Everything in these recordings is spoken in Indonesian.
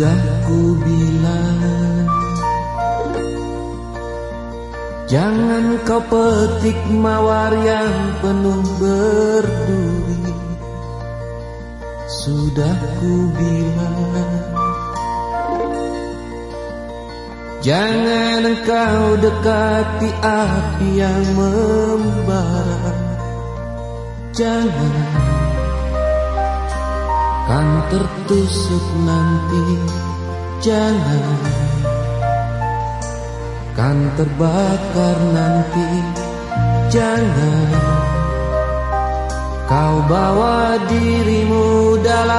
Sudah ku bilang. Jangan kau petik mawar yang penuh berduri. Sudah ku bilang. Jangan engkau dekati api yang membara. Jangan tertusuk nanti Jangan Kan terbakar nanti Jangan Kau bawa dirimu dalam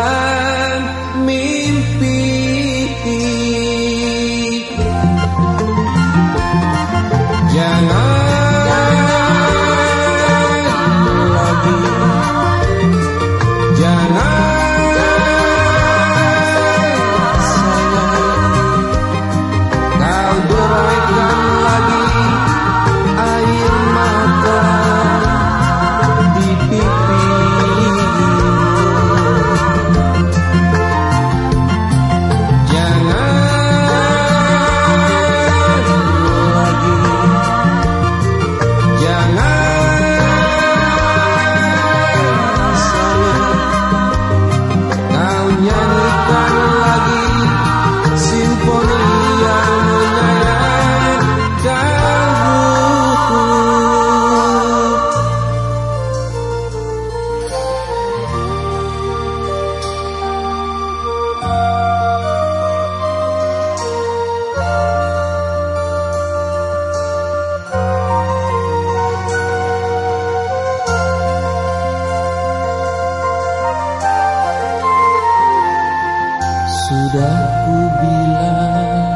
Sudah ku bilang.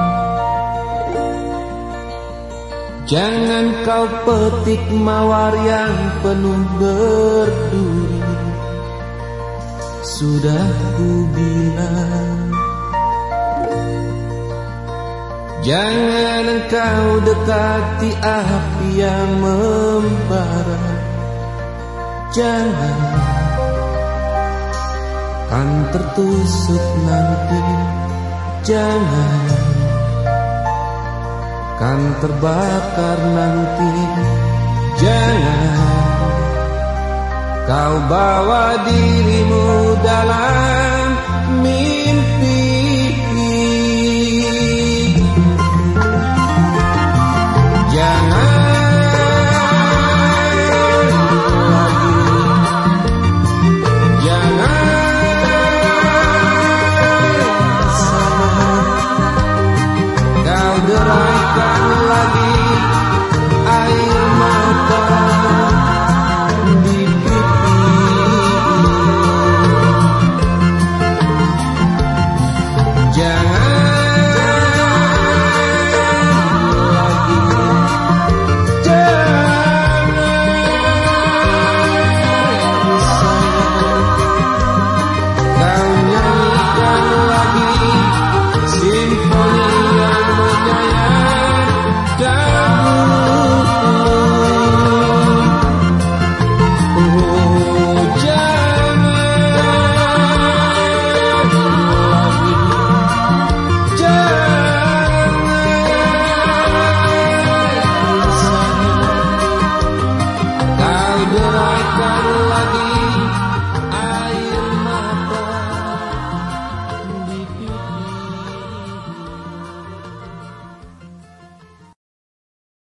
Jangan kau petik mawar yang penuh berduri. Sudah ku bilang. Jangan engkau dekati api yang membara. Jangan Kan tertusuk nanti Jangan Kan terbakar nanti Jangan Kau bawa dirimu dalam mimpi